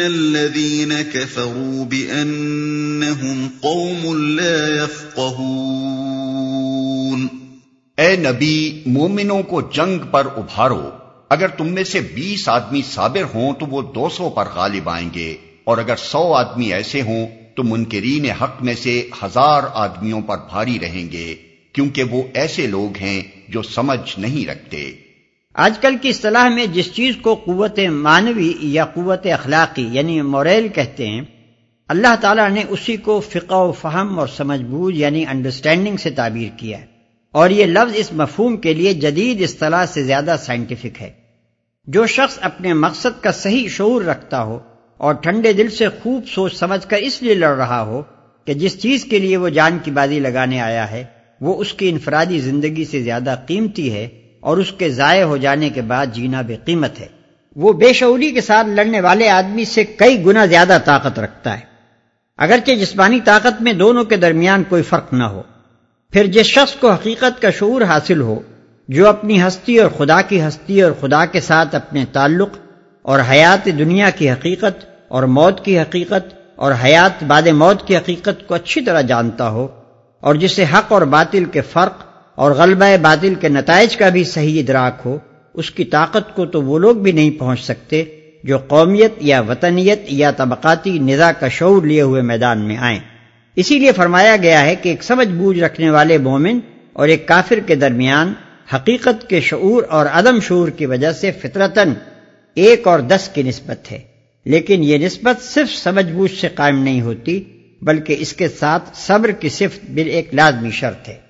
الَّذِينَ كَفَرُوا بِأَنَّهُمْ قَوْمٌ لَّا يَفْقَهُونَ۔ اے نبی، مومنوں کو جنگ پر ابھارو۔ اگر تم میں سے بیس آدمی صابر ہوں تو وہ دو سو پر غالب آئیں گے۔ اور اگر سو آدمی ایسے ہوں تو منکرین حق میں سے ہزار آدمیوں پر بھاری رہیں گے، کیونکہ وہ ایسے لوگ ہیں جو سمجھ نہیں رکھتے۔ آج کل کی اصطلاح میں جس چیز کو قوت مانوی یا قوت اخلاقی یعنی موریل کہتے ہیں، اللہ تعالیٰ نے اسی کو فقہ و فہم اور سمجھ بوجھ یعنی انڈرسٹینڈنگ سے تعبیر کیا ہے۔ اور یہ لفظ اس مفہوم کے لیے جدید اصطلاح سے زیادہ سائنٹیفک ہے۔ جو شخص اپنے مقصد کا صحیح شعور رکھتا ہو اور ٹھنڈے دل سے خوب سوچ سمجھ کر اس لیے لڑ رہا ہو کہ جس چیز کے لیے وہ جان کی بازی لگانے آیا ہے، وہ اس کی انفرادی زندگی سے زیادہ قیمتی ہے اور اس کے ضائع ہو جانے کے بعد جینا بے قیمت ہے۔ وہ بے شعوری کے ساتھ لڑنے والے آدمی سے کئی گنا زیادہ طاقت رکھتا ہے۔ اگرچہ جسمانی طاقت میں دونوں کے درمیان کوئی فرق نہ ہو، پھر جس شخص کو حقیقت کا شعور حاصل ہو، جو اپنی ہستی اور خدا کی ہستی اور خدا کے ساتھ اپنے تعلق اور حیات دنیا کی حقیقت اور موت کی حقیقت اور حیات بعد موت کی حقیقت کو اچھی طرح جانتا ہو اور جسے حق اور باطل کے فرق اور غلبہ باطل کے نتائج کا بھی صحیح ادراک ہو، اس کی طاقت کو تو وہ لوگ بھی نہیں پہنچ سکتے جو قومیت یا وطنیت یا طبقاتی نظا کا شعور لیے ہوئے میدان میں آئیں۔ اسی لیے فرمایا گیا ہے کہ ایک سمجھ بوجھ رکھنے والے مومن اور ایک کافر کے درمیان حقیقت کے شعور اور عدم شعور کی وجہ سے فطرتن ایک اور دس کی نسبت ہے۔ لیکن یہ نسبت صرف سمجھ بوجھ سے قائم نہیں ہوتی، بلکہ اس کے ساتھ صبر کی صفت بل ایک لازمی شرط ہے۔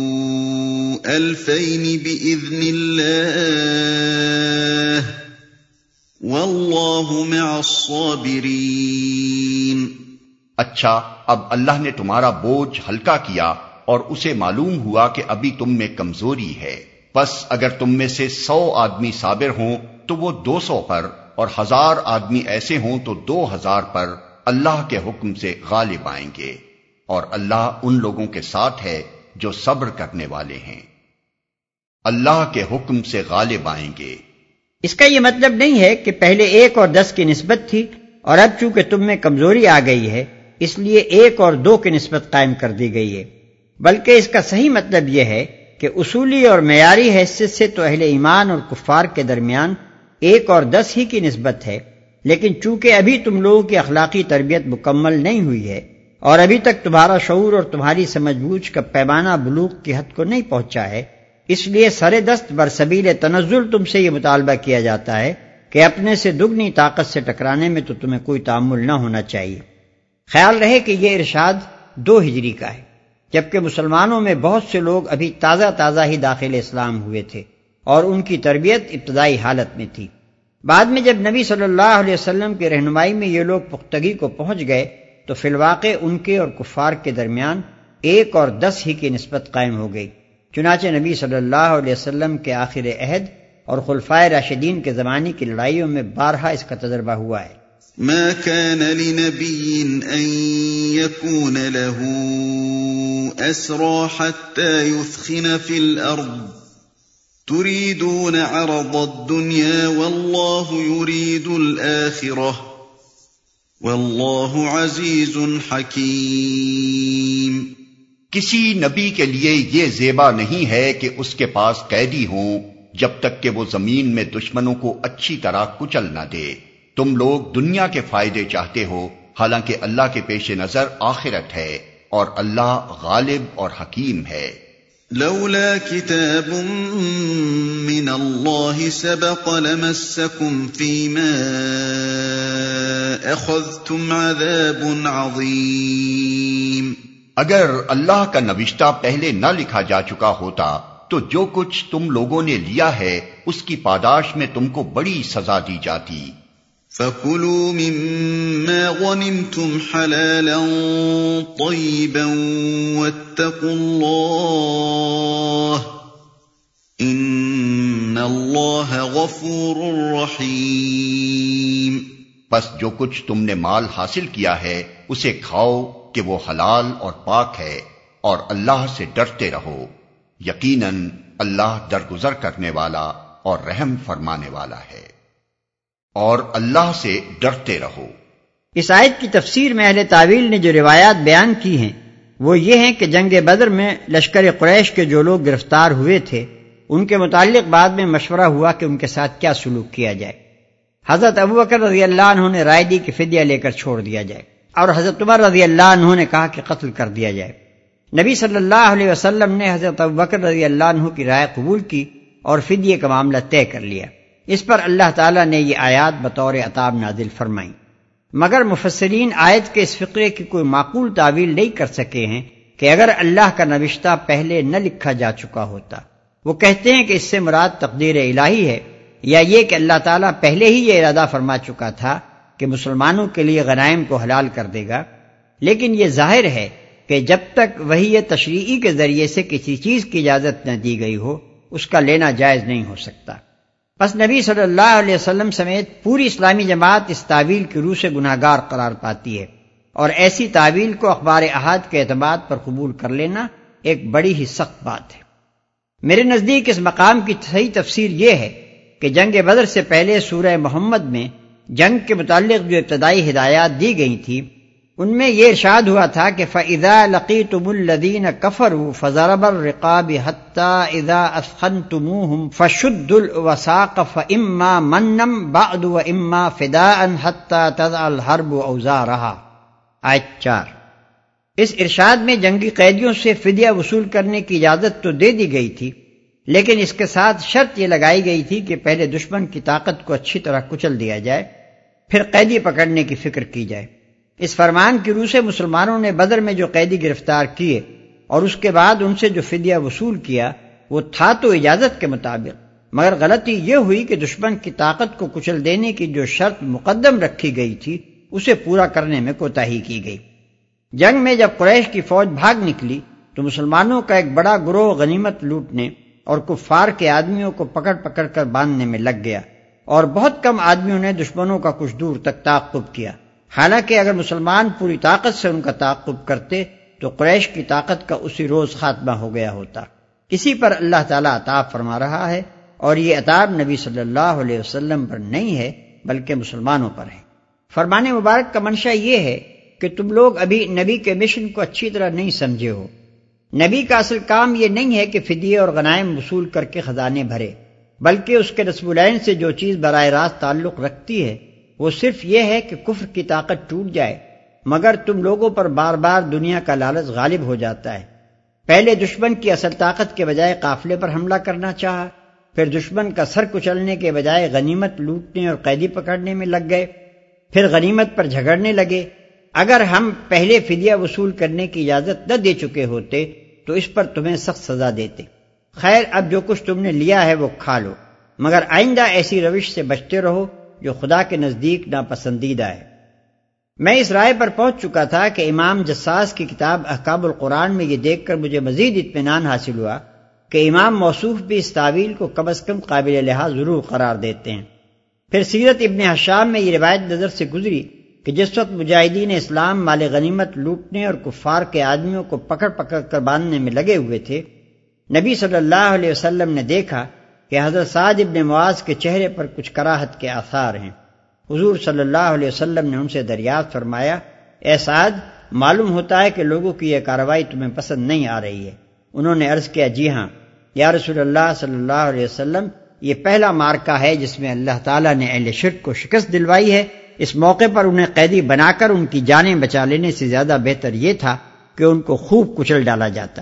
أَلْفَيْنِ بِإِذْنِ اللَّهِ وَاللَّهُ مَعَ الصَّابِرِينَ. اچھا اب اللہ نے تمہارا بوجھ ہلکا کیا اور اسے معلوم ہوا کہ ابھی تم میں کمزوری ہے۔ بس اگر تم میں سے سو آدمی صابر ہوں تو وہ دو سو پر اور ہزار آدمی ایسے ہوں تو دو ہزار پر اللہ کے حکم سے غالب آئیں گے اور اللہ ان لوگوں کے ساتھ ہے جو صبر کرنے والے ہیں۔ اللہ کے حکم سے غالب آئیں گے۔ اس کا یہ مطلب نہیں ہے کہ پہلے ایک اور دس کی نسبت تھی اور اب چونکہ تم میں کمزوری آ گئی ہے، اس لیے ایک اور دو کی نسبت قائم کر دی گئی ہے۔ بلکہ اس کا صحیح مطلب یہ ہے کہ اصولی اور معیاری حیثیت سے تو اہل ایمان اور کفار کے درمیان ایک اور دس ہی کی نسبت ہے، لیکن چونکہ ابھی تم لوگوں کی اخلاقی تربیت مکمل نہیں ہوئی ہے اور ابھی تک تمہارا شعور اور تمہاری سمجھ بوجھ کا پیمانہ بلوک کی حد کو نہیں پہنچا ہے اس لیے سر دست برسبیل تنزل تم سے یہ مطالبہ کیا جاتا ہے کہ اپنے سے دگنی طاقت سے ٹکرانے میں تو تمہیں کوئی تعمل نہ ہونا چاہیے۔ خیال رہے کہ یہ ارشاد دو ہجری کا ہے، جبکہ مسلمانوں میں بہت سے لوگ ابھی تازہ تازہ ہی داخل اسلام ہوئے تھے اور ان کی تربیت ابتدائی حالت میں تھی۔ بعد میں جب نبی صلی اللہ علیہ وسلم کی رہنمائی میں یہ لوگ پختگی کو پہنچ گئے، تو فی الواقع ان کے اور کفار کے درمیان ایک اور دس ہی کی نسبت قائم ہو گئی۔ چنانچہ نبی صلی اللہ علیہ وسلم کے آخر عہد اور خلفائے راشدین کے زمانے کی لڑائیوں میں بارہا اس کا تجربہ ہوا ہے۔ ما كان لنبي أن يكون له أسرى حتى يثخن في الأرض. تريدون عرض الدنيا والله يريد الآخرة. والله عزيز حكيم. کسی نبی کے لیے یہ زیبا نہیں ہے کہ اس کے پاس قیدی ہوں جب تک کہ وہ زمین میں دشمنوں کو اچھی طرح کچل نہ دے۔ تم لوگ دنیا کے فائدے چاہتے ہو، حالانکہ اللہ کے پیش نظر آخرت ہے اور اللہ غالب اور حکیم ہے۔ لولا كتاب من الله سبق لمسكم فيما أخذتم عذاب عظيم اگر اللہ کا نوشتہ پہلے نہ لکھا جا چکا ہوتا تو جو کچھ تم لوگوں نے لیا ہے اس کی پاداش میں تم کو بڑی سزا دی جاتی۔ فَكُلُوا مِمَّا غَنِمْتُمْ حَلَالًا طَيِّبًا وَاتَّقُوا اللَّهَ إِنَّ اللَّهَ غَفُورٌ رَحِيمٌ۔ پس جو کچھ تم نے مال حاصل کیا ہے اسے کھاؤ کہ وہ حلال اور پاک ہے اور اللہ سے ڈرتے رہو۔ یقیناً اللہ درگزر کرنے والا اور رحم فرمانے والا ہے۔ اور اللہ سے ڈرتے رہو۔ اس آیت کی تفسیر میں اہل تعویل نے جو روایات بیان کی ہیں، وہ یہ ہیں کہ جنگ بدر میں لشکر قریش کے جو لوگ گرفتار ہوئے تھے، ان کے متعلق بعد میں مشورہ ہوا کہ ان کے ساتھ کیا سلوک کیا جائے۔ حضرت ابو بکر رضی اللہ عنہ نے رائے دی کہ فدیہ لے کر چھوڑ دیا جائے۔ اور حضرت عمر رضی اللہ عنہ نے کہا کہ قتل کر دیا جائے۔ نبی صلی اللہ علیہ وسلم نے حضرت بکر رضی اللہ عنہ کی رائے قبول کی اور فدیے کا معاملہ طے کر لیا۔ اس پر اللہ تعالیٰ نے یہ آیات بطور عطاب نازل فرمائی۔ مگر مفسرین آیت کے اس فقرے کی کوئی معقول تعویل نہیں کر سکے ہیں کہ اگر اللہ کا نوشتہ پہلے نہ لکھا جا چکا ہوتا۔ وہ کہتے ہیں کہ اس سے مراد تقدیر الہی ہے یا یہ کہ اللہ تعالیٰ پہلے ہی یہ ارادہ فرما چکا تھا کہ مسلمانوں کے لیے غنائم کو حلال کر دے گا۔ لیکن یہ ظاہر ہے کہ جب تک وہی یہ تشریعی کے ذریعے سے کسی چیز کی اجازت نہ دی گئی ہو، اس کا لینا جائز نہیں ہو سکتا۔ بس نبی صلی اللہ علیہ وسلم سمیت پوری اسلامی جماعت اس تعویل کی روح سے گناہ گار قرار پاتی ہے۔ اور ایسی تعویل کو اخبار احاد کے اعتماد پر قبول کر لینا ایک بڑی ہی سخت بات ہے۔ میرے نزدیک اس مقام کی صحیح تفسیر یہ ہے کہ جنگ بدر سے پہلے سورہ محمد میں جنگ کے متعلق جو ابتدائی ہدایات دی گئی تھی، ان میں یہ ارشاد ہوا تھا کہ فضا لقی تم الدین کفر فضرب الرقاب حتى اذا اسخنتموهم فشد الوساق فاما منم بعد واما فداء حتى تضع الحرب اوزارها آیت چار۔ اس ارشاد میں جنگی قیدیوں سے فدیہ وصول کرنے کی اجازت تو دے دی گئی تھی، لیکن اس کے ساتھ شرط یہ لگائی گئی تھی کہ پہلے دشمن کی طاقت کو اچھی طرح کچل دیا جائے۔ پھر قیدی پکڑنے کی فکر کی جائے۔ اس فرمان کی روح سے مسلمانوں نے بدر میں جو قیدی گرفتار کیے اور اس کے بعد ان سے جو فدیہ وصول کیا، وہ تھا تو اجازت کے مطابق۔ مگر غلطی یہ ہوئی کہ دشمن کی طاقت کو کچل دینے کی جو شرط مقدم رکھی گئی تھی، اسے پورا کرنے میں کوتا کی گئی۔ جنگ میں جب قریش کی فوج بھاگ نکلی، تو مسلمانوں کا ایک بڑا گروہ غنیمت لوٹنے اور کفار کے آدمیوں کو پکڑ پکڑ کر باندھنے میں لگ گیا۔ اور بہت کم آدمیوں نے دشمنوں کا کچھ دور تک تعقب کیا۔ حالانکہ اگر مسلمان پوری طاقت سے ان کا تعقب کرتے، تو قریش کی طاقت کا اسی روز خاتمہ ہو گیا ہوتا۔ اسی پر اللہ تعالیٰ عطاب فرما رہا ہے، اور یہ عطاب نبی صلی اللہ علیہ وسلم پر نہیں ہے، بلکہ مسلمانوں پر ہے۔ فرمان مبارک کا منشا یہ ہے کہ تم لوگ ابھی نبی کے مشن کو اچھی طرح نہیں سمجھے ہو۔ نبی کا اصل کام یہ نہیں ہے کہ فدیے اور غنائم وصول کر کے خزانے بھرے۔ بلکہ اس کے رسم العین سے جو چیز براہ راست تعلق رکھتی ہے، وہ صرف یہ ہے کہ کفر کی طاقت ٹوٹ جائے، مگر تم لوگوں پر بار بار دنیا کا لالچ غالب ہو جاتا ہے۔ پہلے دشمن کی اصل طاقت کے بجائے قافلے پر حملہ کرنا چاہا، پھر دشمن کا سر کچلنے کے بجائے غنیمت لوٹنے اور قیدی پکڑنے میں لگ گئے، پھر غنیمت پر جھگڑنے لگے۔ اگر ہم پہلے فدیہ وصول کرنے کی اجازت نہ دے چکے ہوتے، تو اس پر تمہیں سخت سزا دیتے۔ خیر، اب جو کچھ تم نے لیا ہے وہ کھا لو۔ مگر آئندہ ایسی روش سے بچتے رہو جو خدا کے نزدیک ناپسندیدہ ہے۔ میں اس رائے پر پہنچ چکا تھا کہ امام جساس کی کتاب احکاب القرآن میں یہ دیکھ کر مجھے مزید اطمینان حاصل ہوا کہ امام موصوف بھی اس تعویل کو کم از کم قابل لحاظ ضرور قرار دیتے ہیں۔ پھر سیرت ابن حشام میں یہ روایت نظر سے گزری کہ جس وقت مجاہدین اسلام مال غنیمت لوٹنے اور کفار کے آدمیوں کو پکڑ پکڑ کر باندھنے میں لگے ہوئے تھے نبی صلی اللہ علیہ وسلم نے دیکھا کہ حضرت سعد ابن معاذ کے چہرے پر کچھ کراہت کے آثار ہیں۔ حضور صلی اللہ علیہ وسلم نے ان سے دریافت فرمایا، اے سعد، معلوم ہوتا ہے کہ لوگوں کی یہ کاروائی تمہیں پسند نہیں آ رہی ہے۔ انہوں نے عرض کیا جی ہاں یا رسول اللہ صلی اللہ علیہ وسلم، یہ پہلا مارکا ہے جس میں اللہ تعالیٰ نے اہل شرک کو شکست دلوائی ہے۔ اس موقع پر انہیں قیدی بنا کر ان کی جانیں بچا لینے سے زیادہ بہتر یہ تھا کہ ان کو خوب کچل ڈالا جاتا۔